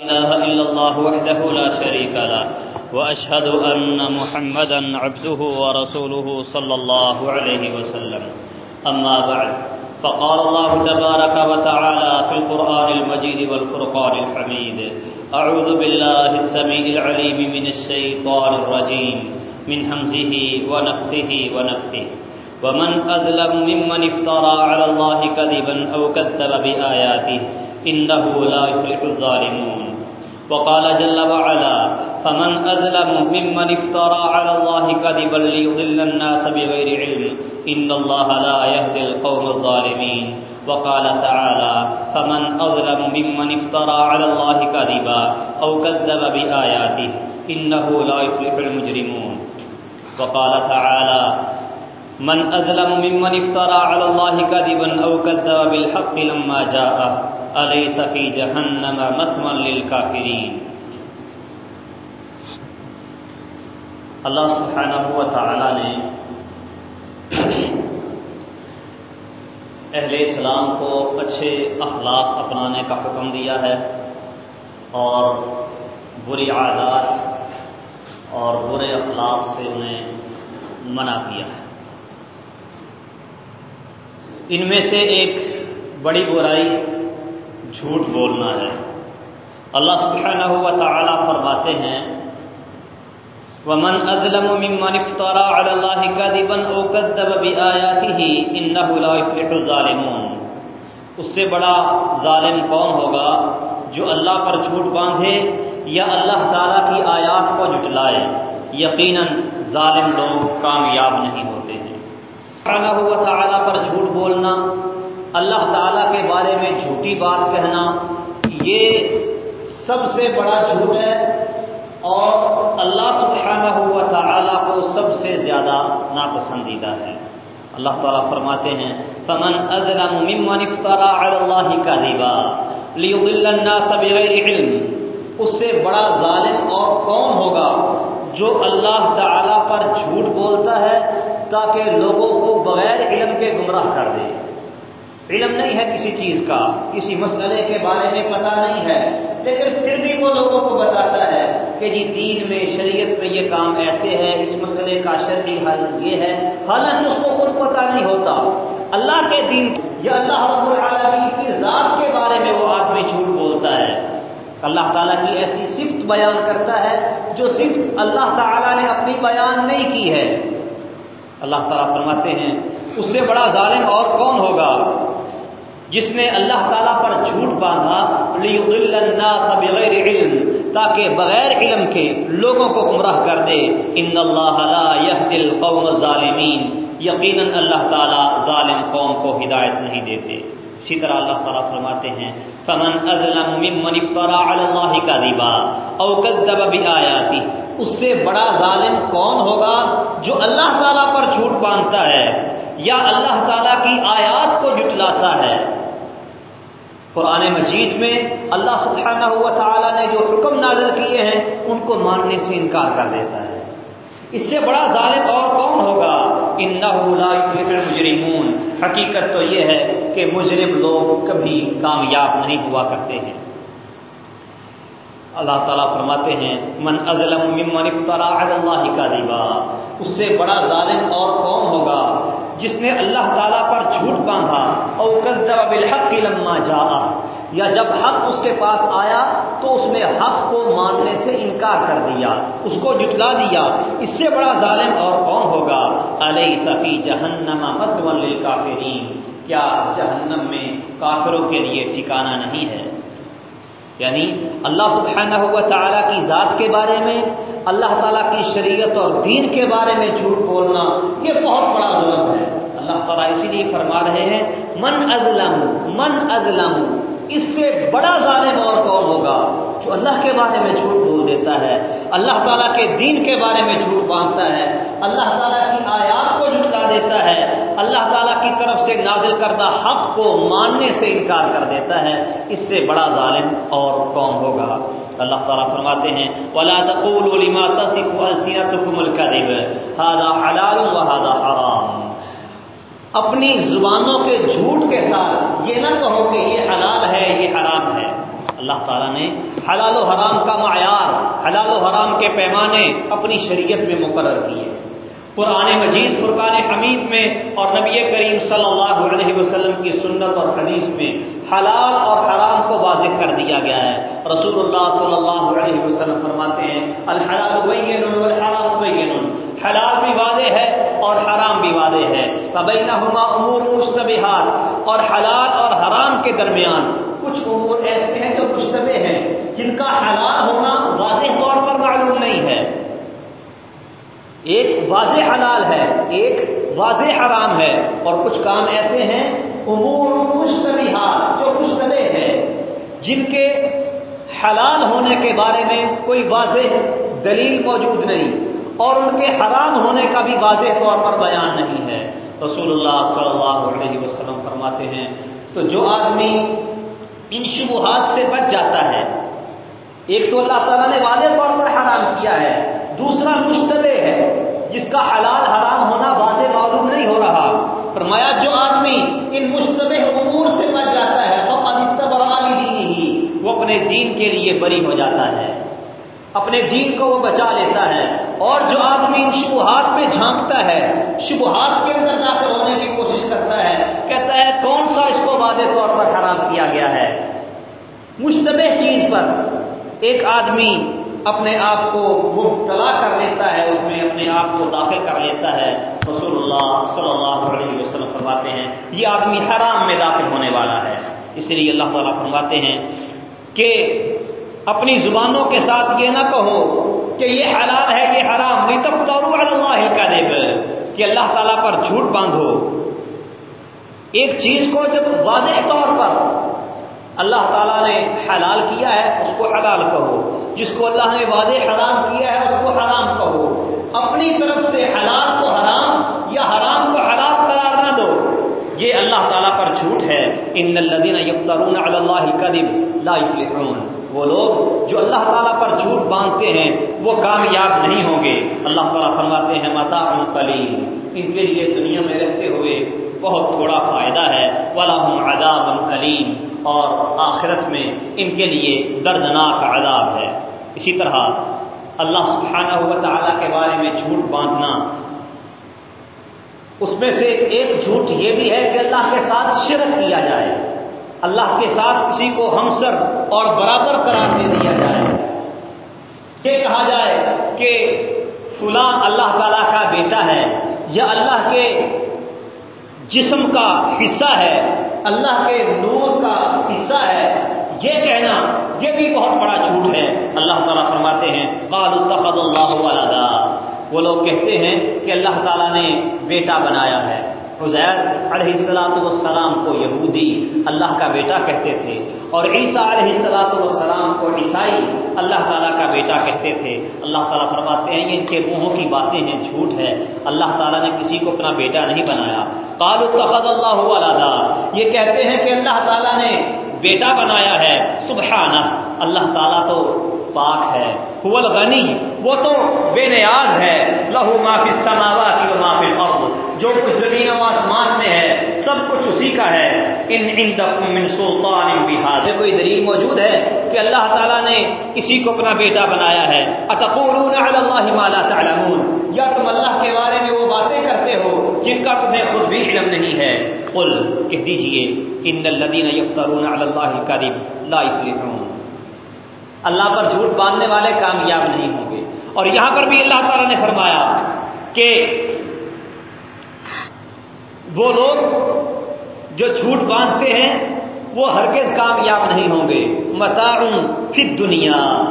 إله إلا الله وحده لا شريك له، وأشهد أن محمدا عبده ورسوله صلى الله عليه وسلم. أما بعد، فقال الله تبارك وتعالى في القرآن المجيد والفرقان الحميد أعوذ بالله السميع العليم من الشيطان الرجيم، من همزه ونفخه ونفخه. ومن أظلم ممن افترى على الله كذبا أو كذب بآياته، إنه لا يفلح الظالمون. وقال جل وعلا، فمن أظلم ممن افترى على الله كذبا ليضل الناس بغير علم. إن الله لا يهدي القوم الظالمين. وقال تعالى، فمن أظلم ممن افترى على الله كذبا أو كذب بآياته إنه لا يفلح المجرمون. وقال تعالى، من أظلم ممن افترى على الله كذبا أو كذب بالحق لما جاءه أليس في جهنم مثوى للكافرين؟ اللہ سبحانہ و تعالی نے اہل اسلام کو اچھے اخلاق اپنانے کا حکم دیا ہے اور بری عادات اور برے اخلاق سے انہیں منع کیا ہے۔ ان میں سے ایک بڑی برائی جھوٹ بولنا ہے۔ اللہ سبحانہ و تعالی فرماتے ہیں، ومن اظلم ممن افترى على الله كذبا او كذب باياته انه لا يفلح الظالمون۔ اس سے بڑا ظالم کون ہوگا جو اللہ پر جھوٹ باندھے یا اللہ تعالی کی آیات کو جھٹلائے؟ یقینا ظالم لوگ کامیاب نہیں ہوتے ہیں۔ سبحانہ و تعالی پر جھوٹ بولنا اللہ تعالی کے بارے میں جھوٹی بات کہنا یہ سب سے بڑا جھوٹ ہے اور اللہ سبحانہ ہوا تعالیٰ کو سب سے زیادہ ناپسندیدہ ہے۔ اللہ تعالیٰ فرماتے ہیں، فمن اظلم ممن افترى على الله كذبا ليضل الناس بغير علم۔ اس سے بڑا ظالم اور کون ہوگا جو اللہ تعالیٰ پر جھوٹ بولتا ہے تاکہ لوگوں کو بغیر علم کے گمراہ کر دے؟ علم نہیں ہے کسی چیز کا، کسی مسئلے کے بارے میں پتہ نہیں ہے۔ لیکن پھر بھی وہ لوگوں کو بتاتا ہے کہ جی دین میں شریعت میں یہ کام ایسے ہے، اس مسئلے کا شرعی حل یہ ہے۔ حالانکہ اس کو خود پتہ نہیں ہوتا۔ اللہ کے دین یا اللہ رب العالمین کی ذات کے بارے میں وہ آدمی جھوٹ بولتا ہے۔ اللہ تعالیٰ کی ایسی صفت بیان کرتا ہے جو صفت اللہ تعالیٰ نے اپنی بیان نہیں کی ہے۔ اللہ تعالیٰ فرماتے ہیں، اس سے بڑا ظالم اور کون ہوگا؟ جس نے اللہ تعالیٰ پر جھوٹ باندھا بغیر علم، تاکہ بغیر علم کے لوگوں کو گمراہ کر دے۔ ان اللہ لا يهدي القوم الظالمین یقینا اللہ تعالیٰ ظالم قوم کو ہدایت نہیں دیتے۔ اسی طرح اللہ تعالیٰ فرماتے ہیں، فمن اظلم ممن افترى على الله كذبا او كذب بآياته۔ اس سے بڑا ظالم کون ہوگا جو اللہ تعالیٰ پر جھوٹ باندھتا ہے؟ یا اللہ تعالیٰ کی آیات کو جٹلاتا ہے؟ قرآن مجید میں اللہ سبحانہ ہوا تعالیٰ نے جو حکم نازل کیے ہیں، ان کو ماننے سے انکار کر دیتا ہے۔ اس سے بڑا ظالم اور کون ہوگا؟ ان مجرمون حقیقت تو یہ ہے کہ مجرم لوگ کبھی کامیاب نہیں ہوا کرتے ہیں۔ اللہ تعالیٰ فرماتے ہیں، من ازلم ممن افترى على الله كذبا اس سے بڑا ظالم اور کون ہوگا؟ جس نے اللہ تعالیٰ پر جھوٹ باندھا، او کذب بالحق لما جاء۔ یا جب حق اس کے پاس آیا، تو اس نے حق کو ماننے سے انکار کر دیا، اس کو جٹلا دیا۔ اس سے بڑا ظالم اور کون ہوگا؟ الیس فی جہنم مثوى للکافرین۔ کیا جہنم میں کافروں کے لیے ٹھکانہ نہیں ہے؟ یعنی اللہ سبحانہ ہوا تعالیٰ کی ذات کے بارے میں، اللہ تعالیٰ کی شریعت اور دین کے بارے میں جھوٹ بولنا، یہ بہت بڑا ظلم ہے۔ اللہ تعالیٰ اسی لیے فرما رہے ہیں، من ازلم من ازلم، اس سے بڑا ظالم اور کون ہوگا جو اللہ کے بارے میں جھوٹ بول دیتا ہے؟ اللہ تعالیٰ کے دین کے بارے میں جھوٹ باندھتا ہے۔ اللہ تعالیٰ کی آیات کو جھٹلا دیتا ہے۔ اللہ تعالیٰ کی طرف کردہ حق کو ماننے سے انکار کر دیتا ہے، اس سے بڑا ظالم اور کون ہوگا؟ اللہ تعالیٰ فرماتے ہیں، ولا تقولوا لما تصف السنتكم الكذب، هذا حلال وهذا حرام۔ اپنی زبانوں کے جھوٹ کے ساتھ یہ نہ کہو کہ یہ حلال ہے، یہ حرام ہے۔ اللہ تعالیٰ نے حلال و حرام کا معیار، حلال و حرام کے پیمانے اپنی شریعت میں مقرر کیے۔ قرآن مجید، فرقان حمید میں اور نبی کریم صلی اللہ علیہ وسلم کی سنت اور حدیث میں حلال اور حرام کو واضح کر دیا گیا ہے۔ رسول اللہ صلی اللہ علیہ وسلم فرماتے ہیں، الحلال بین بین حلال بھی واضح ہے اور حرام بھی واضح ہے۔ فبینہما امور مشتبہات اور حلال اور حرام کے درمیان۔ کچھ امور ایسے ہیں جو مشتبہ ہیں، جن کا حلال ہونا واضح طور پر معلوم نہیں ہے۔ ایک واضح حلال ہے، ایک واضح حرام ہے۔ اور کچھ کام ایسے ہیں، امور مشتبہات جو مشتبہ ہے جن کے حلال ہونے کے بارے میں کوئی واضح دلیل موجود نہیں اور ان کے حرام ہونے کا بھی واضح طور پر بیان نہیں ہے۔ رسول اللہ صلی اللہ علیہ وسلم فرماتے ہیں، تو جو آدمی ان شبہات سے بچ جاتا ہے، ایک تو اللہ تعالیٰ نے واضح طور پر حرام کیا ہے دوسرا مشتبہ ہے جس کا حلال حرام ہونا واضح معلوم نہیں ہو رہا۔ فرمایا، جو آدمی ان مشتبہ امور سے بچ جاتا ہے ہی وہ اپنے دین کے لیے بری ہو جاتا ہے۔ اپنے دین کو وہ بچا لیتا ہے۔ اور جو آدمی ان شبہات پہ جھانکتا ہے، شبہات کے اندر داخل ہونے کی کوشش کرتا ہے، کہتا ہے، کون سا اس کو واضح طور پر حرام کیا گیا ہے؟ مشتبہ چیز پر ایک آدمی اپنے آپ کو مبتلا کر لیتا ہے، اس میں اپنے آپ کو داخل کر لیتا ہے۔ رسول اللہ صلی اللہ علیہ وسلم فرماتے ہیں، یہ آدمی حرام میں داخل ہونے والا ہے۔ اس لیے اللہ تعالیٰ فرماتے ہیں کہ اپنی زبانوں کے ساتھ یہ نہ کہو کہ یہ حلال ہے یہ حرام۔ نہیں تب تو اللہ کا دے کہ اللہ تعالیٰ پر جھوٹ باندھو۔ ایک چیز کو جب واضح طور پر اللہ تعالیٰ نے حلال کیا ہے، اس کو حلال کہو۔ جس کو اللہ نے واضح حرام کیا ہے اس کو حرام کہو۔ اپنی طرف سے حلال کو حرام یا حرام کو حلال قرار نہ دو۔ یہ اللہ تعالیٰ پر جھوٹ ہے۔ ان الدین یفترون علی اللہ الکذب لا یفلحون۔ وہ لوگ جو اللہ تعالیٰ پر جھوٹ باندھتے ہیں، وہ کامیاب نہیں ہوں گے۔ اللہ تعالیٰ فرماتے ہیں متا قلیل۔ ان کے لیے دنیا میں رہتے ہوئے بہت تھوڑا فائدہ ہے۔ ولاحم عذاب علیم اور آخرت میں ان کے لیے دردناک عذاب ہے۔ اسی طرح اللہ سبحانہ ہوا تعالیٰ کے بارے میں جھوٹ باندھنا۔ اس میں سے ایک جھوٹ یہ بھی ہے کہ اللہ کے ساتھ شرک کیا جائے۔ اللہ کے ساتھ کسی کو ہمسر اور برابر قرار دے دیا جائے۔ کہ کہا جائے کہ فلاں اللہ تعالیٰ کا بیٹا ہے یا اللہ کے جسم کا حصہ ہے۔ اللہ کے نور کا حصہ ہے۔ یہ کہنا، یہ بھی بہت بڑا جھوٹ ہے۔ اللہ تعالیٰ فرماتے ہیں قال اتخذ اللہ ولدا۔ وہ لوگ کہتے ہیں کہ اللہ تعالیٰ نے بیٹا بنایا ہے۔ حزیر علیہ السلاۃ والسلام کو یہودی اللہ کا بیٹا کہتے تھے اور عیسیٰ علیہ السلاۃ والسلام کو عیسائی اللہ تعالیٰ کا بیٹا کہتے تھے۔ اللہ تعالیٰ فرماتے ہیں، ان کے منہوں کی باتیں ہیں، جھوٹ ہے۔ اللہ تعالیٰ نے کسی کو اپنا بیٹا نہیں بنایا۔ قالوا اتخذ اللہ والا یہ کہتے ہیں کہ اللہ تعالیٰ نے بیٹا بنایا ہے۔ سبحانہ۔ اللہ تعالیٰ تو پاک ہے، هو الغنی، وہ تو بے نیاز ہے، لہو ما فی السماوات و ما فی الارض، جو کچھ زمین و آسمان میں ہے، سب کچھ اسی کا ہے۔ ان عندکم من سلطان بهذا کوئی دلیل موجود ہے کہ اللہ تعالیٰ نے کسی کو اپنا بیٹا بنایا ہے؟ اتقولون علی اللہ ما لا تعلمون۔ یا تم اللہ کے بارے میں وہ باتیں کرتے ہو جن کا تمہیں خود بھی علم نہیں ہے۔ قل کہہ دیجیے، ان الذين يفترون على الله الكذب لا يفلحون اللہ پر جھوٹ باندھنے والے کامیاب نہیں ہوں گے۔ اور یہاں پر بھی اللہ تعالی نے فرمایا کہ وہ لوگ جو جھوٹ باندھتے ہیں، وہ ہرگز کامیاب نہیں ہوں گے۔ متعن پھر دنیا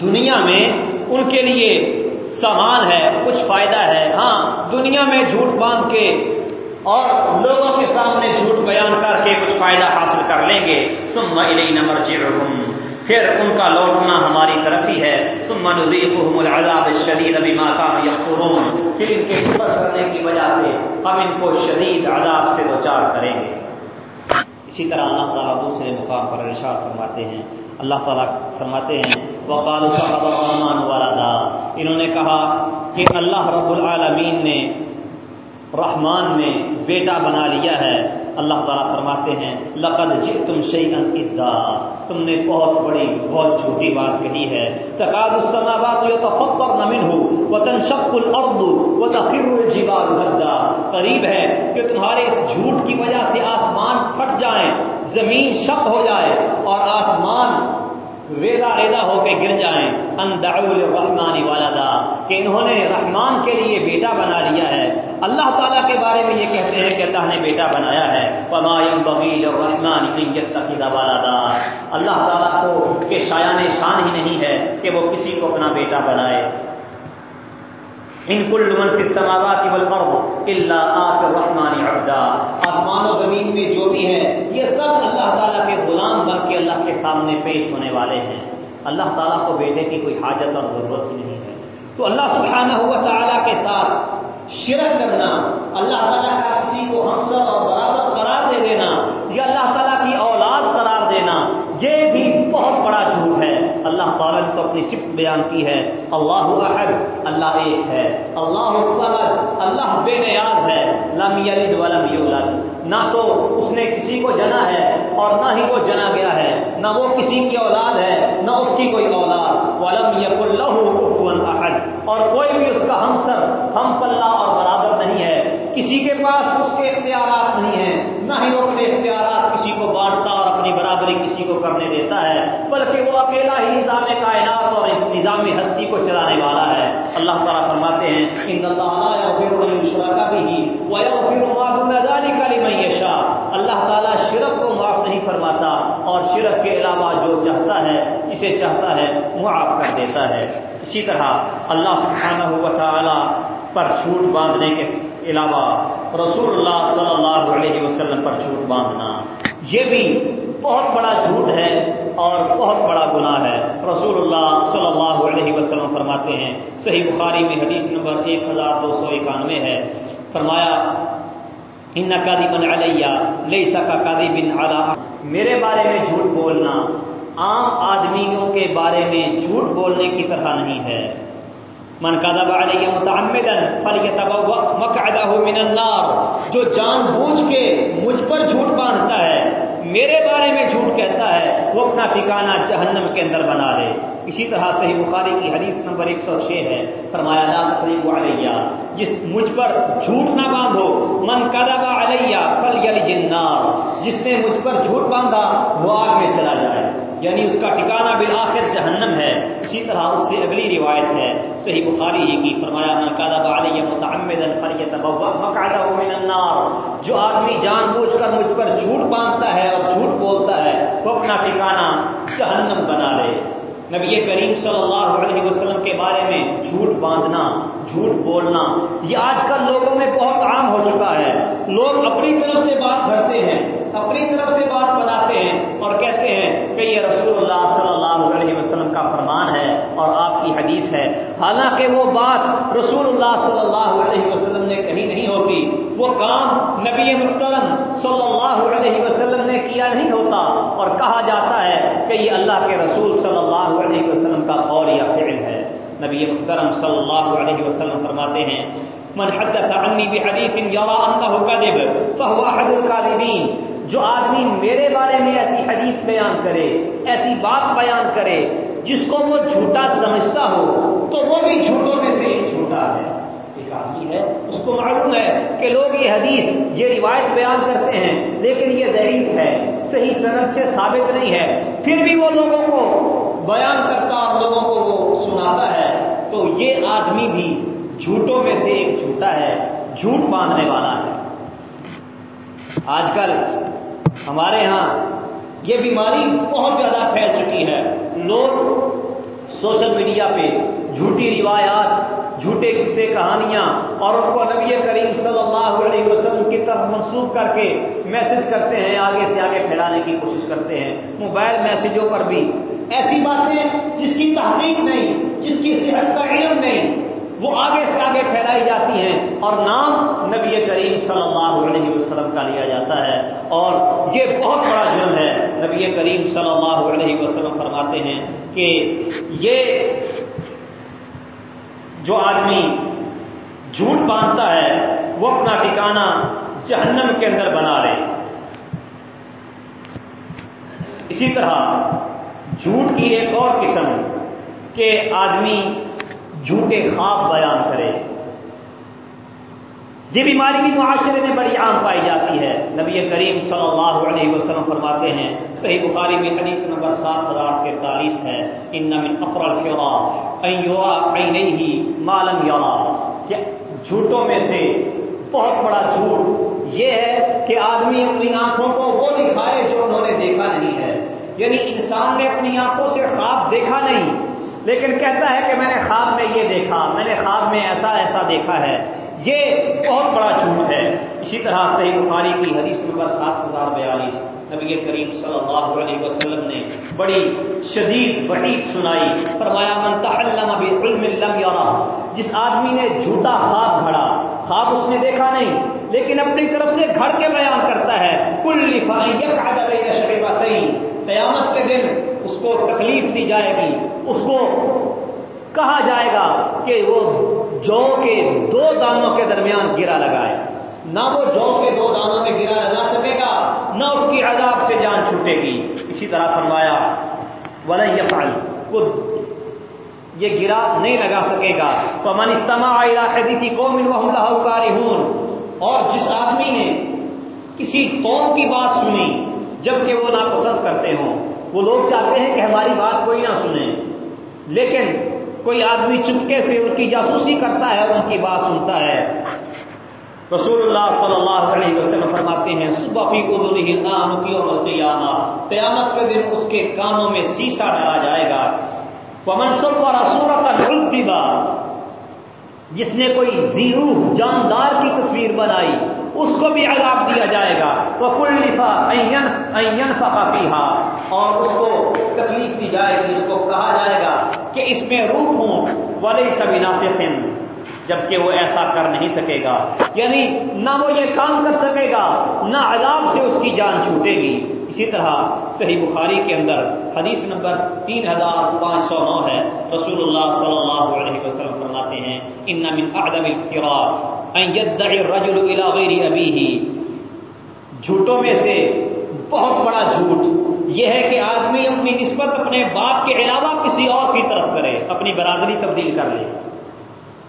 دنیا میں ان کے لیے سامان ہے، کچھ فائدہ ہے۔ ہاں دنیا میں جھوٹ باندھ کے اور لوگوں کے سامنے جھوٹ بیان کر کے کچھ فائدہ حاصل کر لیں گے۔ سم نمر پھر ان کا لوٹنا ہماری طرف ہی ہے۔ العذاب الشدید بما كانوا يكفرون پھر ان کے کفر کرنے کی وجہ سے ہم ان کو شدید عذاب سے دوچار کریں گے۔ اسی طرح اللہ تعالیٰ دوسرے مقام پر ارشاد فرماتے ہیں۔ اللہ تعالیٰ فرماتے ہیں وقال الرحمن ولدا۔ انہوں نے کہا کہ اللہ رب العالمین نے، رحمان نے بیٹا بنا لیا ہے۔ اللہ تعالیٰ فرماتے ہیں، لقد جی تم ادا۔ تم نے بہت بڑی، بہت جھوٹی بات کہی ہے۔ تقاد السماوات يتفطر منه وتنشق الارض وتخر الجبال هدا قریب ہے کہ تمہارے اس جھوٹ کی وجہ سے آسمان پھٹ جائیں، زمین شق ہو جائے اور آسمان ریزا ریزا ہو کے گر جائیں۔ الرحمن والدا کہ انہوں نے رحمان کے لیے بیٹا بنا لیا ہے۔ اللہ تعالیٰ کے بارے میں یہ کہتے ہیں کہ اللہ نے بیٹا بنایا ہے۔ پمایم بغیل الرحمان والدا اللہ تعالیٰ کو کہ شایان شان ہی نہیں ہے کہ وہ کسی کو اپنا بیٹا بنائے۔ ان کل من کی والارض الا آت الرحمن عبدا آسمان و زمین میں جو بھی ہے، یہ سب اللہ تعالیٰ کے غلام بن کے اللہ کے سامنے پیش ہونے والے ہیں۔ اللہ تعالیٰ کو بیٹے کی کوئی حاجت اور ضرورت ہی نہیں ہے۔ تو اللہ سبحانہ ہوا تعالیٰ کے ساتھ شرک کرنا، اللہ تعالیٰ کا کسی کو ہمسر اور برابر قرار دے دینا، یا اللہ تعالیٰ کی اولاد قرار دینا، یہ بھی بہت بڑا جھوٹ ہے۔ اللہ تعالیٰ نے تو اپنی صفت بیان کی ہے، اللہ احد، اللہ ایک ہے، اللہ الصمد، اللہ بے نیاز ہے، لم یلد ولم یولد۔ نہ تو اس نے کسی کو جنا ہے اور نہ ہی وہ جنا گیا ہے، نہ وہ کسی کی اولاد ہے، نہ اس کی کوئی اولاد۔ ولم یق اللہ احد اور کوئی بھی اس کا ہمسر ہم پلہ اور برابر نہیں ہے۔ کسی کے پاس اس کے اختیارات نہیں ہیں۔ نہ ہی وہ اپنے اختیارات کسی کو بانٹتا اور اپنی برابری کسی کو کرنے دیتا ہے، بلکہ وہ اکیلا ہی نظام کائنات اور نظام ہستی کو چلانے والا ہے۔ اللہ تعالیٰ فرماتے ہیں ان اللہ کا بھی اللہ تعالیٰ شرک کو معاف نہیں فرماتا اور شرک کے علاوہ جو چاہتا ہے، اسے چاہتا ہے، معاف کر دیتا ہے۔ اسی طرح اللہ سبحانہ ہوا تعالیٰ پر چھوٹ باندھنے کے علاوہ رسول اللہ صلی اللہ علیہ وسلم پر جھوٹ باندھنا، یہ بھی بہت بڑا جھوٹ ہے اور بہت بڑا گناہ ہے۔ رسول اللہ صلی اللہ علیہ وسلم فرماتے ہیں، صحیح بخاری میں حدیث نمبر ایک ہزار دو سو اکانوے ہے۔ فرمایا ان قادی بن علیہ لئی سکا قادی بن اعلیٰ میرے بارے میں جھوٹ بولنا عام آدمیوں کے بارے میں جھوٹ بولنے کی طرح نہیں ہے۔ من کذب علی متعمدا فلیتبوا مقعده من النار۔ جو جان بوجھ کے مجھ پر جھوٹ باندھتا ہے میرے بارے میں جھوٹ کہتا ہے، وہ اپنا ٹھکانہ جہنم کے اندر بنا لے اسی طرح صحیح بخاری کی حدیث نمبر 106 ہے۔ فرمایا نام قریب علیہ۔ جس مجھ پر جھوٹ نہ باندھو، من کذب علیہ فلیلج جنار جس نے مجھ پر جھوٹ باندھا، وہ آگ میں چلا جائے۔ یعنی اس کا ٹھکانہ بالآخر اسی طرح اس سے اگلی روایت ہے، صحیح بخاری ہی کی، فرمایا، من النار. جو آدمی جان بوجھ کر مجھ پر جھوٹ باندھتا ہے اور جھوٹ بولتا ہے، وہ اپنا ٹھکانہ جہنم بنا لے۔ نبی کریم صلی اللہ علیہ وسلم کے بارے میں جھوٹ باندھنا، جھوٹ بولنا، یہ آج کل لوگوں میں بہت عام ہو چکا ہے۔ لوگ اپنی طرف سے بات کرتے ہیں، اپنی طرف سے بات بناتے ہیں اور کہتے ہیں کہ یہ رسول اللہ صلی اللہ علیہ وسلم کا فرمان ہے اور آپ کی حدیث ہے۔ حالانکہ وہ بات رسول اللہ صلی اللہ علیہ وسلم نے کہیں نہیں ہوتی وہ کام نبی محترم صلی اللہ علیہ وسلم نے کیا نہیں ہوتا اور کہا جاتا ہے کہ یہ اللہ کے رسول صلی اللہ علیہ وسلم کا قول یا فعل ہے۔ نبی محترم صلی اللہ علیہ وسلم فرماتے ہیں، من حدث عنی بحدیث یرا انه كذب، فهو احد الكاذبین جو آدمی میرے بارے میں ایسی حدیث بیان کرے، ایسی بات بیان کرے، جس کو وہ جھوٹا سمجھتا ہو، تو وہ بھی جھوٹوں میں سے ایک جھوٹا ہے۔ ہے اس کو معلوم ہے کہ لوگ یہ حدیث، یہ روایت بیان کرتے ہیں، لیکن یہ ضعیف ہے، صحیح صنعت سے ثابت نہیں ہے۔ پھر بھی وہ لوگوں کو بیان کرتا اور لوگوں کو وہ سناتا ہے، تو یہ آدمی بھی جھوٹوں میں سے ایک جھوٹا ہے، جھوٹ باندھنے والا ہے۔ آج کل ہمارے ہاں یہ بیماری بہت زیادہ پھیل چکی ہے۔ لوگ سوشل میڈیا پہ جھوٹی روایات جھوٹے قصے کہانیاں اور ان کو نبی کریم صلی اللہ علیہ وسلم کی طرف منسوخ کر کے میسج کرتے ہیں، آگے سے آگے پھیلانے کی کوشش کرتے ہیں۔ موبائل میسجوں پر بھی۔ ایسی باتیں جس کی تحقیق نہیں، جس کی صحت کا علم نہیں، وہ آگے سے آگے پھیلائی جاتی ہیں اور نام نبی کریم صلی اللہ علیہ وسلم کا لیا جاتا ہے۔ اور یہ بہت بڑا جرم ہے۔ نبی کریم صلی اللہ علیہ وسلم فرماتے ہیں کہ یہ جو آدمی جھوٹ باندھتا ہے، وہ اپنا ٹھکانا جہنم کے اندر بنا لے۔ اسی طرح جھوٹ کی ایک اور قسم کہ آدمی جھوٹے خواب بیان کرے۔ یہ بیماری بھی معاشرے میں بڑی عام پائی جاتی ہے۔ نبی کریم صلی اللہ علیہ وسلم فرماتے ہیں، صحیح بخاری میں حدیث نمبر سات ہزار تینتالیس ہے، ان ہی مالم یورا کہ جھوٹوں میں سے بہت بڑا جھوٹ یہ ہے کہ آدمی اپنی آنکھوں کو وہ دکھائے جو انہوں نے دیکھا نہیں ہے۔ یعنی انسان نے اپنی آنکھوں سے خواب دیکھا نہیں، لیکن کہتا ہے کہ میں نے خواب میں یہ دیکھا، میں نے خواب میں ایسا ایسا دیکھا ہے۔ یہ بہت بڑا جھوٹ ہے۔ اسی طرح صحیح بخاری کی حدیث نمبر سات ہزار بیالیس۔ نبی کریم صلی اللہ علیہ وسلم نے بڑی شدید وحید سنائی۔ فرمایا، من تعلم بعلم لم یرا جس آدمی نے جھوٹا خواب گھڑا، خواب اس نے دیکھا نہیں، لیکن اپنی طرف سے گھڑ کے بیان کرتا ہے۔ کل قیامت کے دن اس کو تکلیف دی جائے گی، اس کو کہا جائے گا کہ وہ جو کے دو دانوں کے درمیان گرا لگائے۔ نہ وہ جو کے دو دانوں میں گرا لگا سکے گا، نہ اس کی عذاب سے جان چھوٹے گی۔ اسی طرح فرمایا ولفال خود یہ گرا نہیں لگا سکے گا۔ تو من استماع حدیثی قوم کاری ہوں اور جس آدمی نے کسی قوم کی بات سنی، جبکہ وہ ناپسند کرتے ہوں، وہ لوگ چاہتے ہیں کہ ہماری بات کوئی نہ سنے۔ لیکن کوئی آدمی چپکے سے ان کی جاسوسی کرتا ہے، ان کی بات سنتا ہے۔ رسول اللہ صلی اللہ علیہ وسلم فرماتے ہیں، صبح فی قیامت کے دن اس کے کانوں میں سیسا ڈالا جائے گا۔ پمن سب اور اصورت کا جس نے کوئی زیرو، جاندار کی تصویر بنائی اس کو بھی عذاب دیا جائے گا۔ وہ کل لفا این اور اس کو تکلیف دی جائے گی، اس کو کہا جائے گا کہ اس میں روح ہوں ولی سبھی نافن جبکہ وہ ایسا کر نہیں سکے گا۔ یعنی نہ وہ یہ کام کر سکے گا، نہ عذاب سے اس کی جان چھوٹے گی۔ اسی طرح صحیح بخاری کے اندر حدیث نمبر تین ہزار پانچ سو نو ہے۔ رسول اللہ صلی اللہ علیہ وسلم فرماتے ہیں ان من اعظم الفرار ان يدعي الرجل الى جھوٹوں میں سے بہت بڑا جھوٹ یہ ہے کہ آدمی اپنی نسبت اپنے باپ کے علاوہ کسی اور کی طرف کرے، اپنی برادری تبدیل کر لے۔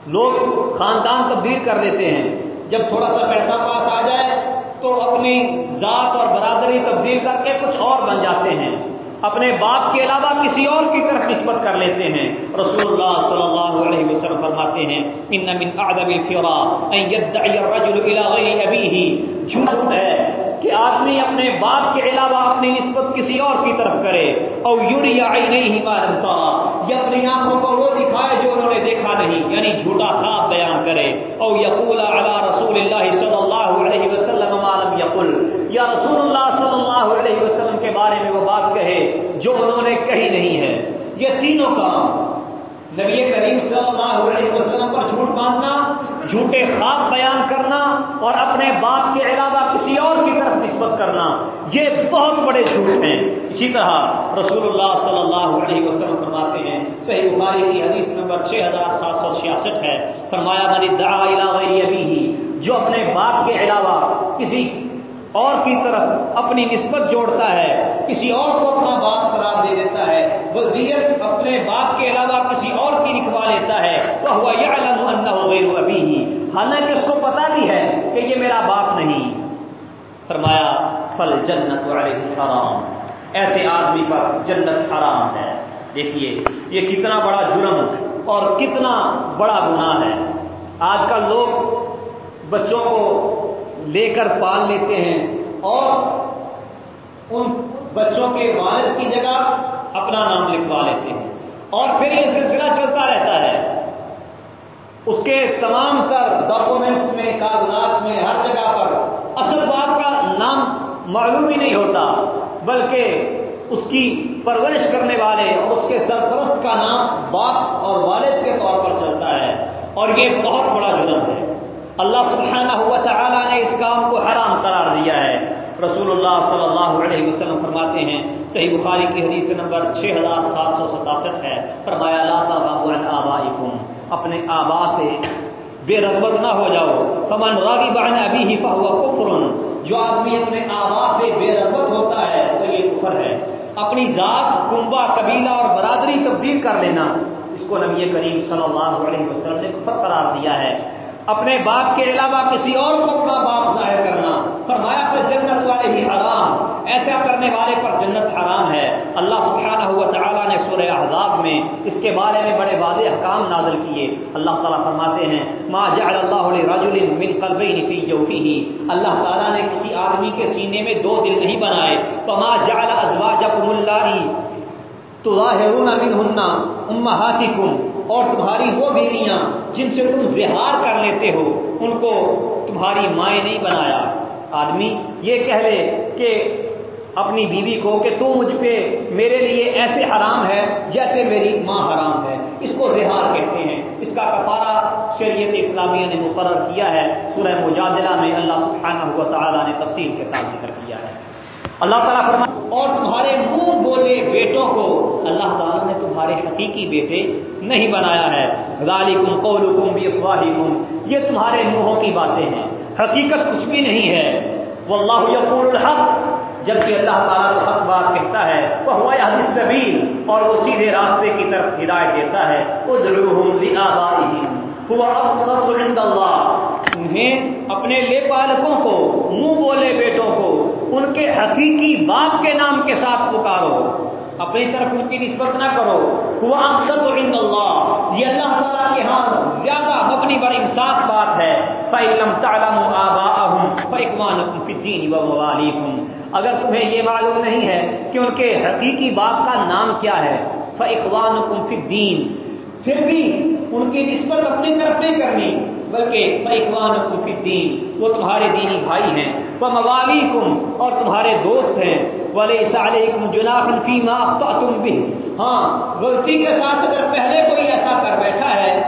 لوگ خاندان تبدیل کر دیتے ہیں۔ جب تھوڑا سا پیسہ پاس آ جائے تو اپنی ذات اور برادری تبدیل کر کے کچھ اور بن جاتے ہیں۔ اپنے باپ کے علاوہ کسی اور کی طرف نسبت کر لیتے ہیں۔ رسول اللہ صلی اللہ علیہ وسلم فرماتے ہیں، ان من اعظم الفرا ان يدعي الرجل الى غير ابيه جھوٹ ہے کہ آدمی اپنے باپ کے علاوہ اپنی نسبت کسی اور کی طرف کرے۔ اور یوری عینیہ ما لم ترى یا اپنی آنکھوں کو وہ دکھائے جو انہوں نے دیکھا نہیں یعنی جھوٹا خواب بیان کرے۔ او یقول علی رسول اللہ صلی اللہ علیہ وسلم ما لم يقل یا رسول اللہ علیہ وسلم کے بارے میں وہ بات کہے جو انہوں نے کہی نہیں ہے۔ یہ تینوں کام نبی کریم صلی اللہ علیہ وسلم پر جھوٹ باندھنا، جھوٹے خواب بیان کرنا اور اپنے باپ کے علاوہ کسی اور کی طرف نسبت کرنا، یہ بہت بڑے جھوٹ ہیں۔ اسی طرح رسول اللہ صلی اللہ علیہ وسلم فرماتے ہیں، صحیح بخاری کی حدیث نمبر چھ ہزار سات سو چھیاسٹھ ہے۔ فرمایا مری دعا ابھی ہی جو اپنے باپ کے علاوہ کسی اور کی طرف اپنی نسبت جوڑتا ہے، کسی اور کو اپنا باپ قرار دے دیتا ہے۔ وہ دیت اپنے باپ کے علاوہ کسی اور کی لکھوا لیتا ہے۔ وہ ہوا یہ الگ ہو گئی ابھی ہی حالانکہ اس کو پتا بھی ہے کہ یہ میرا باپ نہیں۔ فرمایا فل جنت حرام ایسے آدمی پر جنت حرام ہے۔ دیکھیے، یہ کتنا بڑا جرم اور کتنا بڑا گناہ ہے۔ آج کل لوگ بچوں کو لے کر پال لیتے ہیں اور ان بچوں کے والد کی جگہ اپنا نام لکھوا لیتے ہیں۔ اور پھر یہ سلسلہ چلتا رہتا ہے۔ اس کے تمام تر ڈاکومنٹس میں، کاغذات میں، ہر جگہ پر اصل بات کا نام معلوم ہی نہیں ہوتا، بلکہ اس کی پرورش کرنے والے اور اس کے سرپرست کا نام باپ اور والد کے طور پر چلتا ہے۔ اور یہ بہت بڑا جرم ہے۔ اللہ سبحانہ ہوا تعالیٰ نے اس کام کو حرام قرار دیا ہے۔ رسول اللہ صلی اللہ علیہ وسلم فرماتے ہیں، صحیح بخاری کی حدیث نمبر چھ ہزار سات سو ستاسٹھ ہے۔ فرمایا لاتا بابو اپنے آبا سے بے رغبت نہ ہو جاؤ۔ فمن راگی بہن ابھی ہی کفر۔ جو آدمی اپنے آبا سے بے رغبت ہوتا ہے، وہ یہ کفر ہے۔ اپنی ذات کنبا قبیلہ اور برادری تبدیل کر لینا۔ اس کو نبی کریم صلی اللہ علیہ وسلم نے کفر قرار دیا ہے۔ اپنے باپ کے علاوہ کسی اور کو اپنا باپ ظاہر کرنا۔ فرمایا پر جنت والے ہی حرام۔ ایسا کرنے والے پر جنت حرام ہے۔ اللہ سبحانہ ہوا تعالیٰ نے سورہ احزاب میں اس کے بارے میں بڑے واضح حکام نازل کیے۔ اللہ تعالیٰ فرماتے ہیں، ما جعل اللہ رجل من قلبین فی جوفیہ. اللہ تعالیٰ نے کسی آدمی کے سینے میں دو دل نہیں بنائے۔ فما جعل ازواجکم اللہ تو منہن امہاتکم اور تمہاری وہ بیویاں جن سے تم زہار کر لیتے ہو، ان کو تمہاری مائیں نہیں بنایا۔ آدمی یہ کہہ لے کہ اپنی بیوی کو کہ تو مجھ پہ میرے لیے ایسے حرام ہے جیسے میری ماں حرام ہے۔ اس کو زہار کہتے ہیں۔ اس کا کفارہ شریعت اسلامیہ نے مقرر کیا ہے۔ سورہ مجادلہ میں اللہ سبحانہ ہوا تعالیٰ نے تفصیل کے ساتھ ذکر کیا ہے۔ اللہ تعالیٰ فرما اور تمہارے منہ بولے بیٹوں کو اللہ تعالیٰ نے تمہارے حقیقی بیٹے نہیں بنایا ہے۔ غالکم قولکم بیفواہکم یہ تمہارے منہوں کی باتیں ہیں۔ حقیقت کچھ بھی نہیں ہے۔ واللہ یقول الحق۔ جبکہ اللہ تعالیٰ تو حق بات کہتا ہے۔ وہ ہوا سبیل اور وہ سیدھے راستے کی طرف ہدایت دیتا ہے۔ عند اللہ۔ انہیں اپنے لے پالکوں کو، منہ بولے بیٹوں کو ان کے حقیقی باپ کے نام کے ساتھ پکارو۔ اپنی طرف ان کی نسبت نہ کرو۔ وہ اکثر تو ان اللہ۔ یہ اللہ تعالیٰ کے ہاں زیادہ مبنی بر انصاف بات ہے۔ فعلم تعلم آبا فکمان دین و اگر تمہیں یہ معلوم نہیں ہے کہ ان کے حقیقی باپ کا نام کیا ہے فاخوان فی الدین پھر بھی ان کی نسبت اپنی طرف نہیں کرنی۔ بلکہ اخوان الدین، وہ تمہارے دینی بھائی ہیں۔ وہ موالی اور تمہارے دوست ہیں۔ والے علیکم جناح فیما تم بھی ہاں غلطی کے ساتھ اگر پہلے کوئی ایسا کر بیٹھا ہے،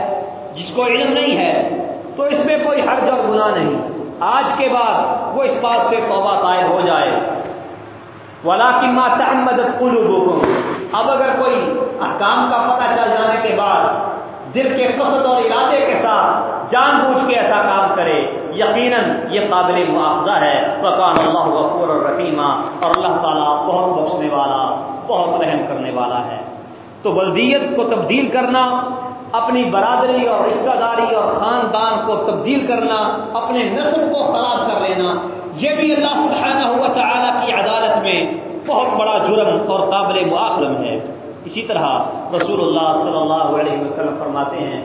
جس کو علم نہیں ہے، تو اس میں کوئی حرج اور گناہ نہیں۔ آج کے بعد وہ اس بات سے توبہ قائم ہو جائے۔ ولا کی ماتا مدد اب اگر کوئی احکام کا پتہ چل جانے کے بعد دل کے قصد اور ارادے کے ساتھ جان بوجھ کے ایسا کام کرے، یقیناً یہ قابل معاوضہ ہے۔ فقان اللہ غفور الرحیمہ اور اللہ تعالیٰ بہت بخشنے والا، بہت رحم کرنے والا ہے۔ تو بلدیت کو تبدیل کرنا، اپنی برادری اور رشتہ داری اور خاندان کو تبدیل کرنا، اپنے نسل کو خراب کر لینا، یہ بھی اللہ سبحانہ ہوا تعالیٰ کی عدالت میں بہت بڑا جرم اور قابل معاقلم ہے۔ اسی طرح رسول اللہ صلی اللہ علیہ وسلم فرماتے ہیں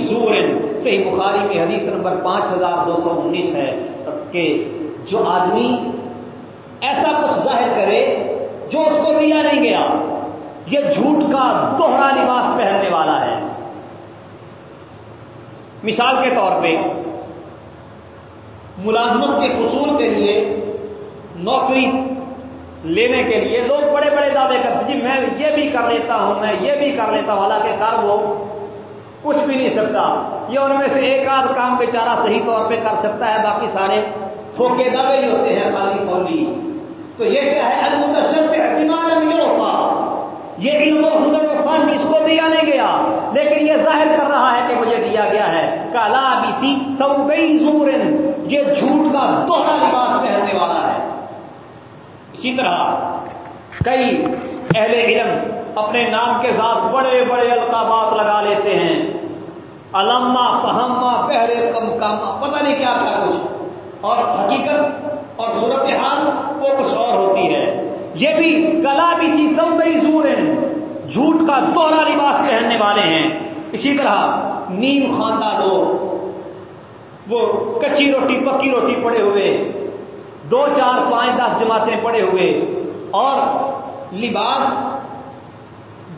زور۔ صحیح بخاری کی حدیث نمبر پانچ ہزار دو سو انیس ہے۔ کہ جو آدمی ایسا کچھ ظاہر کرے جو اس کو دیا نہیں گیا، یہ جھوٹ کا دوہرا لباس پہننے والا ہے۔ مثال کے طور پہ، ملازمت کے حصول کے لیے نوکری لینے کے لیے لوگ بڑے بڑے دعوے کرتے جی میں یہ بھی کر لیتا ہوں، میں یہ بھی کر لیتا ہوں، حالانکہ کر وہ کچھ بھی نہیں سکتا۔ یہ ان میں سے ایک آدھ کام بیچارہ صحیح طور پہ کر سکتا ہے، باقی سارے پھوکے دعوے ہی ہوتے ہیں، خالی فولی تو یہ کیا ہے؟ ہوگا یہ علم و ہنر و فن اس کو دیا نہیں گیا؟ لیکن یہ ظاہر کر رہا ہے کہ مجھے دیا گیا ہے۔ کالا بھی سب گئی زور یہ جھوٹ کا دوہرا لباس پہننے والا ہے۔ اسی طرح کئی اہل علم اپنے نام کے ساتھ بڑے بڑے القابات لگا لیتے ہیں۔ علما فہما پہرے کم کم، پتہ نہیں کیا تھا کچھ۔ اور حقیقت اور صورت حال وہ کچھ اور ہوتی ہے۔ یہ بھی کلا بھی تھی سب زور ہیں۔ جھوٹ کا دوہرا لباس پہننے والے ہیں۔ اسی طرح نیم خاندہ لوگ وہ کچی روٹی، پکی روٹی پڑے ہوئے۔ دو چار پانچ دس جماعتیں پڑے ہوئے اور لباس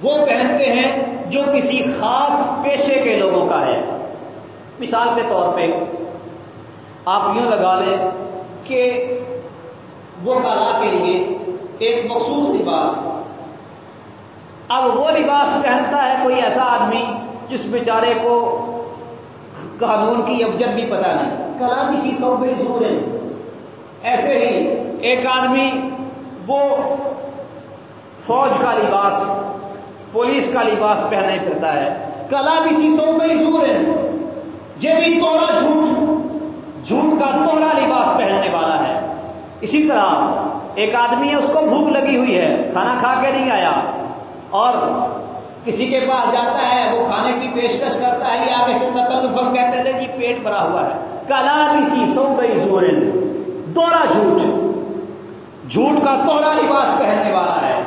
وہ پہنتے ہیں جو کسی خاص پیشے کے لوگوں کا ہے۔ مثال کے طور پہ آپ یوں لگا لیں کہ وہ کلا کے لیے ایک مخصوص لباس اب وہ لباس پہنتا ہے کوئی ایسا آدمی جس بیچارے کو قانون کی ابجد بھی پتہ نہیں۔ کلا کسی سو بے ہے۔ ایسے ہی ایک آدمی، وہ فوج کا لباس، پولیس کا لباس پہنے پھرتا ہے۔ کلا بھی سیسوں میں زور ہے۔ یہ بھی توڑا جھوٹ۔ جھوٹ کا توڑا لباس پہننے والا ہے۔ اسی طرح ایک آدمی ہے، اس کو بھوک لگی ہوئی ہے، کھانا کھا کے نہیں آیا۔ اور کسی کے پاس جاتا ہے، وہ کھانے کی پیشکش کرتا ہے یہ آگے سے تکلف ہم کہتے تھے جی پیٹ بھرا ہوا ہے۔ کلا بھی سی سو گئی زور دوہرا جھوٹ۔ جھوٹ کا توڑا لباس پہننے والا ہے۔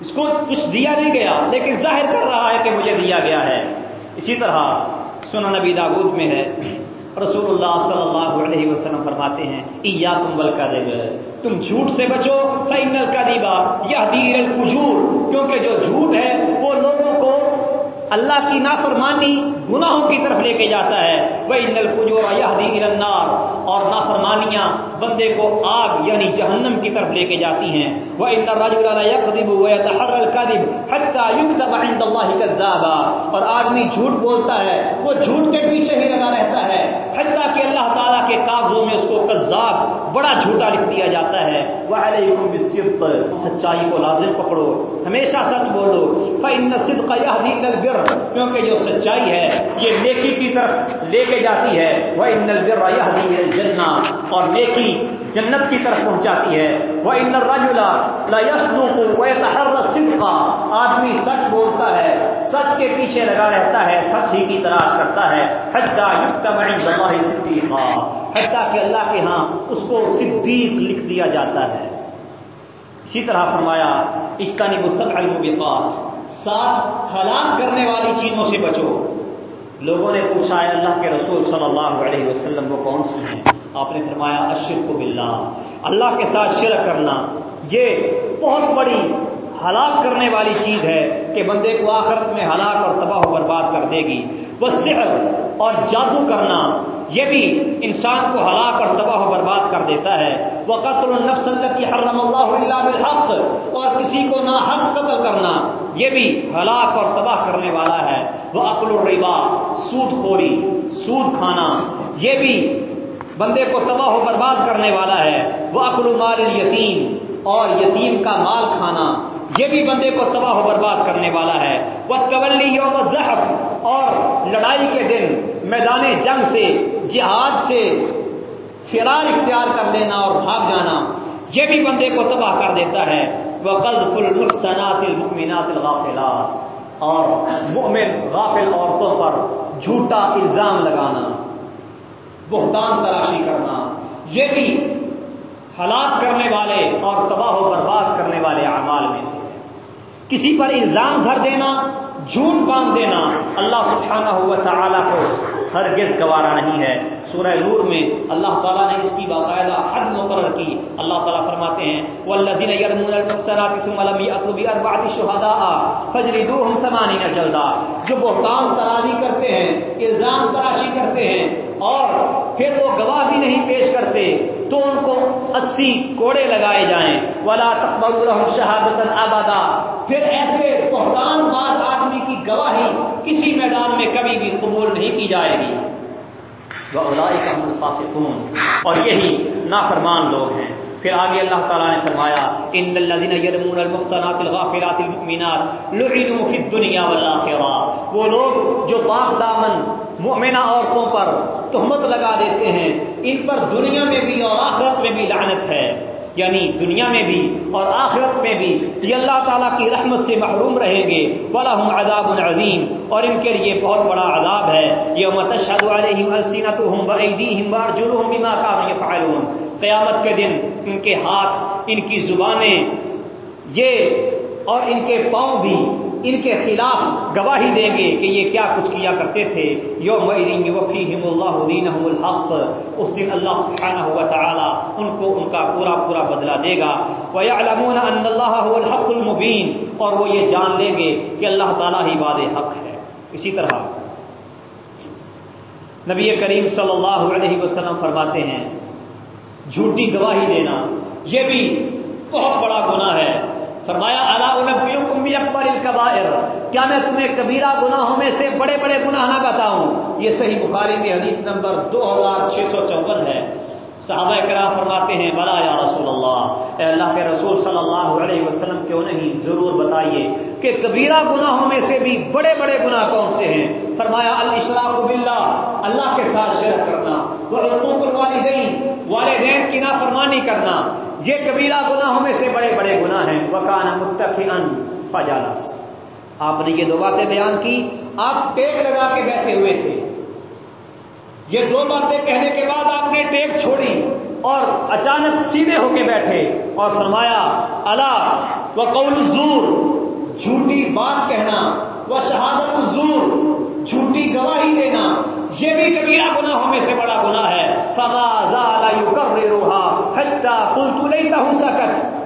اس کو کچھ دیا نہیں گیا، لیکن ظاہر کر رہا ہے کہ مجھے دیا گیا ہے۔ اسی طرح سنا نبی داود میں ہے۔ رسول اللہ صلی اللہ علیہ وسلم فرماتے ہیں ایا تم بل کا تم جھوٹ سے بچو فائنل کا دیبا یہ دیر کیونکہ جو جھوٹ ہے، وہ لوگوں کو اللہ کی نافرمانی گناہوں کی طرف لے کے جاتا ہے۔ وہ نل پجور النار۔ اور نافرمانیاں بندے کو آگ یعنی جہنم کی طرف لے کے جاتی ہیں۔ وہ ان اللہ اور آدمی جھوٹ بولتا ہے، وہ جھوٹ کے پیچھے ہی لگا رہتا ہے، حتیٰ کہ اللہ تعالیٰ کے کاغذوں میں اس کو کذاب بڑا جھوٹا لکھ دیا جاتا ہے۔ وہ سچائی کو لازم پکڑو، ہمیشہ سچ بولو۔ فن صدق البر، کیونکہ جو سچائی ہے، یہ نیکی کی طرف لے کے جاتی ہے۔ وہ ان البر جنا اور نیکی جنت کی طرف پہنچاتی ہے۔ وہ ان رجلا آدمی سچ بولتا ہے، سچ کے پیچھے لگا رہتا ہے، سچ ہی کی تلاش کرتا ہے۔ حجا صدیقہ حجا کہ اللہ کے ہاں اس کو صدیق لکھ دیا جاتا ہے۔ اسی طرح فرمایا اسکانی مستق المبیقات ساتھ ہلاک کرنے والی چیزوں سے بچو۔ لوگوں نے پوچھا ہے اللہ کے رسول صلی اللہ علیہ وسلم، وہ کون سی ہیں؟ آپ نے فرمایا اشرک کو اللہ کے ساتھ شرک کرنا، یہ بہت بڑی ہلاک کرنے والی چیز ہے کہ بندے کو آخرت میں ہلاک اور تباہ و برباد کر دے گی۔ وہ صحت اور جادو کرنا یہ بھی انسان کو ہلاک اور تباہ و برباد کر دیتا ہے. وہ قتل النفس التی حرم اللہ بالحق اور کسی کو نہ حق قتل کرنا، یہ بھی ہلاک اور تباہ کرنے والا ہے. وہ عقل الربا، سود خوری، سود کھانا، یہ بھی بندے کو تباہ و برباد کرنے والا ہے. وہ عقل مال یتیم اور یتیم کا مال کھانا، یہ بھی بندے کو تباہ و برباد کرنے والا ہے. وہ قبلی یوم ظہر اور لڑائی کے دن میدان جنگ سے جہاد سے فرار اختیار کر لینا اور بھاگ جانا، یہ بھی بندے کو تباہ کر دیتا ہے۔ وہ قلف المحسنات المؤمنات الغافلات۔ اور مؤمن غافل عورتوں پر جھوٹا الزام لگانا، بہتان تراشی کرنا، یہ بھی ہلاک کرنے والے اور تباہ و برباد کرنے والے اعمال میں سے۔ کسی پر الزام دھر دینا، جھوٹ باندھ دینا، اللہ سبحانہ ہوا تعالیٰ کو ہرگز گوارا نہیں ہے۔ سورہ نور میں اللہ تعالیٰ نے اس کی باقاعدہ حد مقرر کی۔ اللہ تعالیٰ فرماتے ہیں والذین یرمون المحصنات ثم لم یأتوا باربعۃ شهداء فجلدوهم ثمانین جلدا۔ جو بہتان تراشی کرتے ہیں، الزام تراشی کرتے ہیں، اور پھر وہ گواہ بھی نہیں پیش کرتے، تو ان کو اسی کوڑے لگائے جائیں۔ ولا تقبل لهم شهادتا ابدا پھر ایسے بہتان باز آدمی کی گواہی کسی میدان میں کبھی بھی قبول نہیں کی جائے گی۔ اور یہی نافرمان لوگ ہیں۔ پھر آگے اللہ تعالیٰ نے فرمایا ان الذين يرمون المحصنات الغافلات المؤمنات لعنوا في الدنيا والاخره وہ لوگ جو پاک دامن مؤمنہ عورتوں پر تہمت لگا دیتے ہیں، ان پر دنیا میں بھی اور آخرت میں بھی لعنت ہے۔ یعنی دنیا میں بھی اور آخرت میں بھی یہ اللہ تعالیٰ کی رحمت سے محروم رہیں گے۔ بلا ہوں عذاب العظیم اور ان کے لیے بہت بڑا عذاب ہے۔ یہ متشد قیامت کے دن ان کے ہاتھ، ان کی زبانیں، یہ اور ان کے پاؤں بھی ان کے خلاف گواہی دیں گے کہ یہ کیا کچھ کیا کرتے تھے۔ یوم وفیم اللہ دین الحق۔ اس دن اللہ سبحانہ ہوا تعالیٰ ان کو ان کا پورا پورا بدلہ دے گا۔ وہ اللہ الحق المبین اور وہ یہ جان لیں گے کہ اللہ تعالیٰ ہی واد حق ہے۔ اسی طرح نبی کریم صلی اللہ علیہ وسلم فرماتے ہیں، جھوٹی گواہی دینا یہ بھی بہت بڑا گناہ ہے۔ فرمایا القبائر کیا میں تمہیں کبیرہ گناہوں میں سے بڑے بڑے گناہ نہ بتاؤں؟ یہ صحیح بخاری میں حدیث نمبر دو ہزار چھ سو چون ہے۔ صحابہ کرام فرماتے ہیں، بلا یا رسول اللہ اے اللہ کے رسول صلی اللہ علیہ وسلم، کیوں نہیں؟ ضرور بتائیے کہ کبیرہ گناہوں میں سے بھی بڑے بڑے گناہ کون سے ہیں؟ فرمایا الشراق باللہ، اللہ کے ساتھ شرک کرنا وہ حقوق والدین کی نافرمانی کرنا یہ کبیرہ گناہوں میں سے بڑے بڑے گناہ ہیں۔ وکانا متفن فجالس آپ نے یہ دو باتیں بیان کی۔ آپ ٹیک لگا کے بیٹھے ہوئے تھے۔ یہ دو باتیں کہنے کے بعد آپ نے ٹیک چھوڑی اور اچانک سیدھے ہو کے بیٹھے اور فرمایا اللہ و قول زور جھوٹی بات کہنا وہ شہادت زور جھوٹی گواہی دینا، یہ بھی کبیرہ گناہوں میں سے بڑا گناہ ہے۔ روحا پل تو نہیں ہوں سکت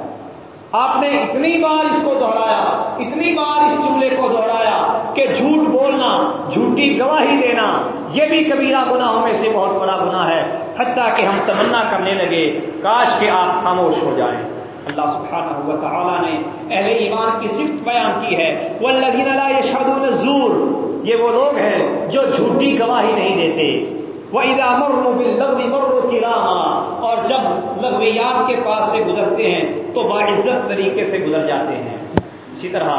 آپ نے اتنی بار اس کو دوہرایا اتنی بار اس جملے کو دوہرایا کہ جھوٹ بولنا، جھوٹی گواہی دینا، یہ بھی کبیرہ گناہوں میں سے بہت بڑا گناہ ہے۔ حتیٰ کہ ہم تمنا کرنے لگے، کاش کہ آپ خاموش ہو جائیں۔ اللہ سبحانہ و تعالی نے اہل ایمان کی صرف بیان کی ہے۔ وہ لا يشهدون الزور۔ یہ وہ لوگ ہیں جو جھوٹی گواہی نہیں دیتے۔ وہ ادا مرو بل لغوی مرو کی اور جب لغویات کے پاس سے گزرتے ہیں تو باعزت طریقے سے گزر جاتے ہیں۔ اسی طرح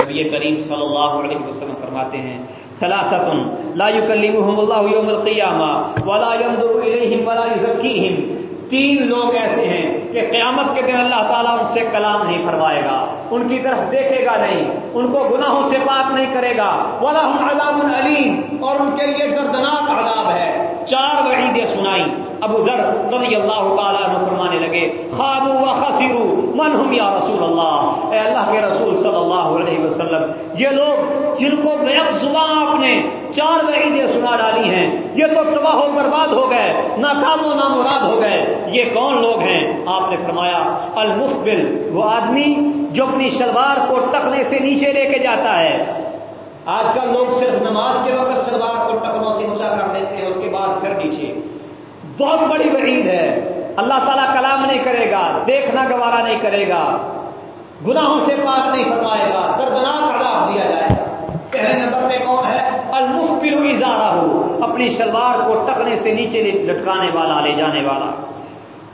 نبی کریم صلی اللہ علیہ وسلم فرماتے ہیں ثلاثت لا يكلمهم الله يوم القيامه ولا ينظر اليهم ولا يزكيهم تین لوگ ایسے ہیں کہ قیامت کے دن اللہ تعالیٰ ان سے کلام نہیں فرمائے گا۔ ان کی طرف دیکھے گا نہیں، ان کو گناہوں سے پاک نہیں کرے گا۔ ولا عذاب علیم اور ان کے لیے دردناک عذاب ہے۔ چار وعیدیں سنائی ابو ذر رضی اللہ تعالیٰ عنہ فرمانے لگے خواب و خسیرو من ہم یا رسول اللہ اے اللہ کے رسول صلی اللہ علیہ وسلم، یہ لوگ جن کو بیک زباں آپ نے چار وعیدیں سنا ڈالی ہیں، یہ تو تباہ و برباد ہو گئے، ناکام و نامراد ہو گئے۔ یہ کون لوگ ہیں؟ آپ نے فرمایا المسبل وہ آدمی جو اپنی شلوار کو ٹکنے سے نیچے لے کے جاتا ہے۔ آج کل لوگ صرف نماز کے وقت شلوار کو ٹکنوں سے اونچا کر دیتے ہیں اس کے بعد پھر نیچے۔ بہت بڑی وعید ہے۔ اللہ تعالیٰ کلام نہیں کرے گا دیکھنا گوارا نہیں کرے گا۔ گناہوں سے پاک نہیں فرمائے گا۔ دردناک عذاب دیا جائے گا۔ پہلے نمبر پہ کون ہے؟ المسبل اظہارہ ہو اپنی شلوار کو ٹکنے سے نیچے لٹکانے والا لے جانے والا۔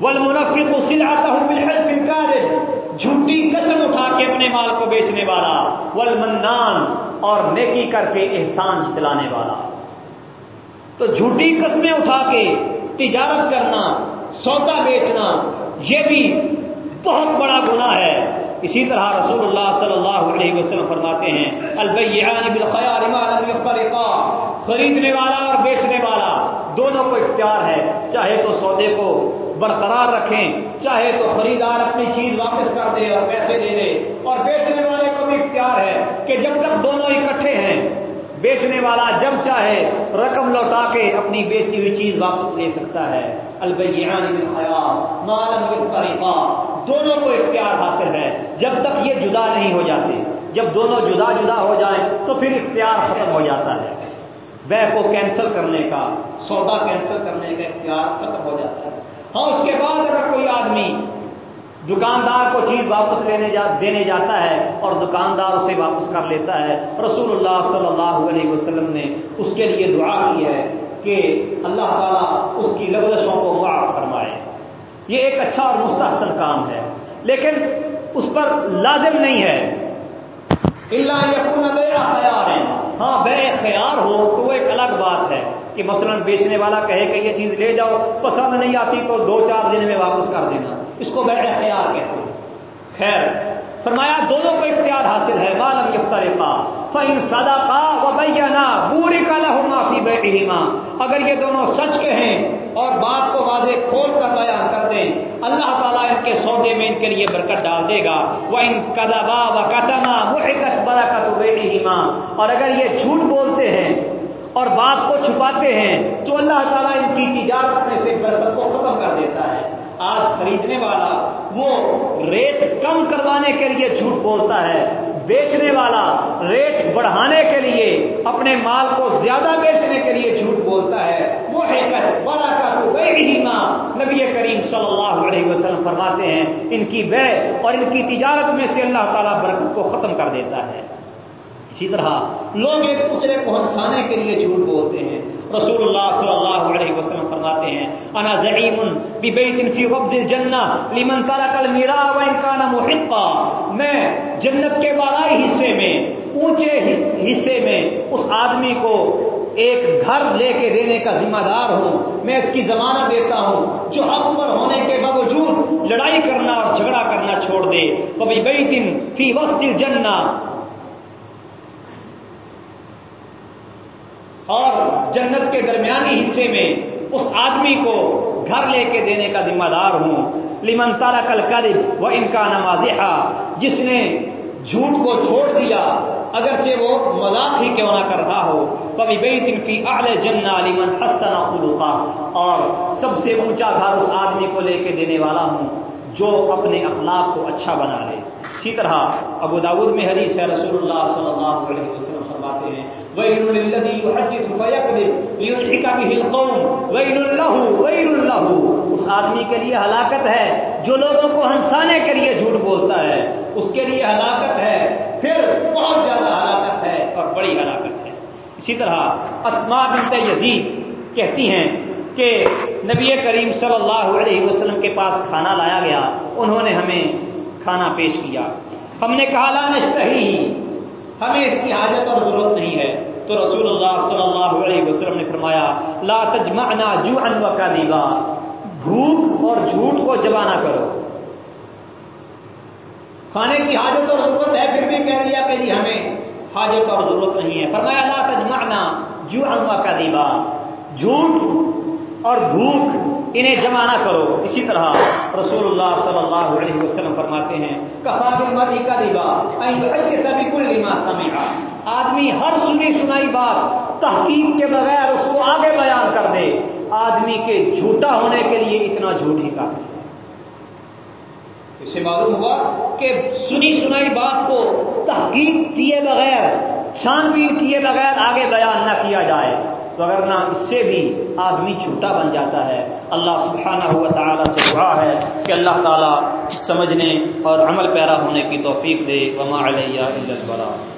ول منفی کو سلاتا ہوں جھوٹی قسم اٹھا کے اپنے مال کو بیچنے والا، والمنان، اور نیکی کر کے احسان چلانے والا۔ تو جھوٹی قسمیں اٹھا کے تجارت کرنا، سودا بیچنا، یہ بھی بہت بڑا گناہ ہے۔ اسی طرح رسول اللہ صلی اللہ علیہ وسلم فرماتے ہیں خریدنے والا اور بیچنے والا، دونوں کو اختیار ہے، چاہے تو سودے کو برقرار رکھیں، چاہے تو خریدار اپنی چیز واپس کر دے اور پیسے دے دے۔ اور بیچنے والے کو بھی اختیار ہے کہ جب تک دونوں اکٹھے ہیں، بیچنے والا جب چاہے رقم لوٹا کے اپنی بیچی ہوئی چیز واپس لے سکتا ہے۔ البیان طریقہ دونوں کو اختیار حاصل ہے۔ جب تک یہ جدا نہیں ہو جاتے، جب دونوں جدا جدا ہو جائیں، تو پھر اختیار ختم ہو جاتا ہے۔ بے کو کینسل کرنے کا، سودا کینسل کرنے کا اختیار ختم ہو جاتا ہے۔ ہاں اس کے بعد اگر کوئی آدمی دکاندار کو چیز واپس لینے جا دینے جاتا ہے اور دکاندار اسے واپس کر لیتا ہے رسول اللہ صلی اللہ علیہ وسلم نے اس کے لیے دعا کی ہے کہ اللہ تعالیٰ اس کی لغزشوں کو معاف فرمائے۔ یہ ایک اچھا اور مستحسن کام ہے، لیکن اس پر لازم نہیں ہے۔ اللہ یقین ہے ہاں بے اختیار ہو تو وہ ایک الگ بات ہے کہ مثلا بیچنے والا کہے کہ یہ چیز لے جاؤ، پسند نہیں آتی تو دو چار دن میں واپس کر دینا۔ اس کو بے اختیار کہتے ہیں۔ خیر، فرمایا، دونوں کو اختیار حاصل ہے۔ معلوم یفتر کا فن سدا کا و بینا بوری کا لہو معافی بیٹھی اگر یہ دونوں سچ کے ہیں اور بات کو واضح کھول کر بیان کر دیں۔ اللہ تعالیٰ ان کے سودے میں ان کے لیے برکت ڈال دے گا۔ وہ ان کدبا و قدما محکت برکت بیٹی اور اگر یہ جھوٹ بولتے ہیں اور بات کو چھپاتے ہیں، تو اللہ تعالیٰ ان کی تجارت میں سے برکت کو ختم کر دیتا ہے۔ آج خریدنے والا وہ ریٹ کم کروانے کے لیے جھوٹ بولتا ہے۔ بیچنے والا ریٹ بڑھانے کے لیے اپنے مال کو زیادہ بیچنے کے لیے جھوٹ بولتا ہے۔ وہ حقیقت بڑا کا تو نبی کریم صلی اللہ علیہ وسلم فرماتے ہیں، ان کی بے اور ان کی تجارت میں سے اللہ تعالیٰ برکت کو ختم کر دیتا ہے۔ اسی طرح لوگ ایک دوسرے کو ہنسانے کے لیے جھوٹ بولتے ہیں۔ رسول اللہ صلی اللہ علیہ وسلم فرماتے ہیں، انا زعیم ببیت فی غبد الجنہ لمن ترک المیرا وان کان محقا۔ جنت کے بالائی حصے میں، اونچے حصے میں اس آدمی کو ایک گھر لے کے دینے کا ذمہ دار ہوں۔ میں اس کی ضمانت دیتا ہوں جو حق پر ہونے کے باوجود لڑائی کرنا اور جھگڑا کرنا چھوڑ دے۔ کبھی بئی دن فی وسط جننا اور جنت کے درمیانی حصے میں اس آدمی کو گھر لے کے دینے کا ذمہ دار ہوں۔ لمن تارا کل کرب وہ ان کا نمازحا جس نے جھوٹ کو چھوڑ دیا، اگرچہ وہ مذاق ہی کیوں نہ کر رہا ہو کبھی بئی دن کی اعلی جنا حسنا حسن اور سب سے اونچا گھر اس آدمی کو لے کے دینے والا ہوں جو اپنے اخلاق کو اچھا بنا لے۔ اسی طرح ابو داود میں حدیث ہے، رسول اللہ صلی اللہ علیہ وسلم فرماتے ہیں وَيْلٌ لِلَّذِي يُحَدِّثُ فَيَكْذِبُ، لِيُضْحِكَ بِهِ الْقَوْمُ. وَيْلٌ لَهُ وَيْلٌ لَهُ. اس آدمی کے لیے ہلاکت ہے، جو لوگوں کو ہنسانے کے لیے جھوٹ بولتا ہے، اس کے لیے ہلاکت ہے، پھر بہت زیادہ ہلاکت ہے اور بڑی ہلاکت ہے۔ اسی طرح اسما بنت یزید کہتی ہیں کہ نبی کریم صلی اللہ علیہ وسلم کے پاس کھانا لایا گیا، انہوں نے ہمیں کھانا پیش کیا۔ ہم نے کہا، لا نشتہی ہمیں اس کی حاجت اور ضرورت نہیں ہے۔ تو رسول اللہ صلی اللہ علیہ وسلم نے فرمایا، لا تجمعنا جوعا وکذبا بھوک اور جھوٹ کو جمع نہ کرو۔ کھانے کی حاجت اور ضرورت ہے، پھر بھی کہہ دیا کہ جی ہمیں حاجت اور ضرورت نہیں ہے۔ فرمایا، لا تجمعنا جوعا وکذبا جھوٹ اور بھوک انہیں جمع نہ کرو۔ اسی طرح رسول اللہ صلی اللہ علیہ وسلم فرماتے ہیں کہا کا دیبا سبھی کل لما سمعا۔ آدمی ہر سنی سنائی بات تحقیق کے بغیر اس کو آگے بیان کر دے۔ آدمی کے جھوٹا ہونے کے لیے اتنا جھوٹ ہی کافی اس سے معلوم ہوا کہ سنی سنائی بات کو تحقیق کیے بغیر چھان بین کیے بغیر آگے بیان نہ کیا جائے۔ تو اس سے بھی آدمی چھوٹا بن جاتا ہے۔ اللہ سبحانہ ہوا تعالیٰ سے دعا ہے کہ اللہ تعالیٰ سمجھنے اور عمل پیرا ہونے کی توفیق دے۔ وما علیہ البلا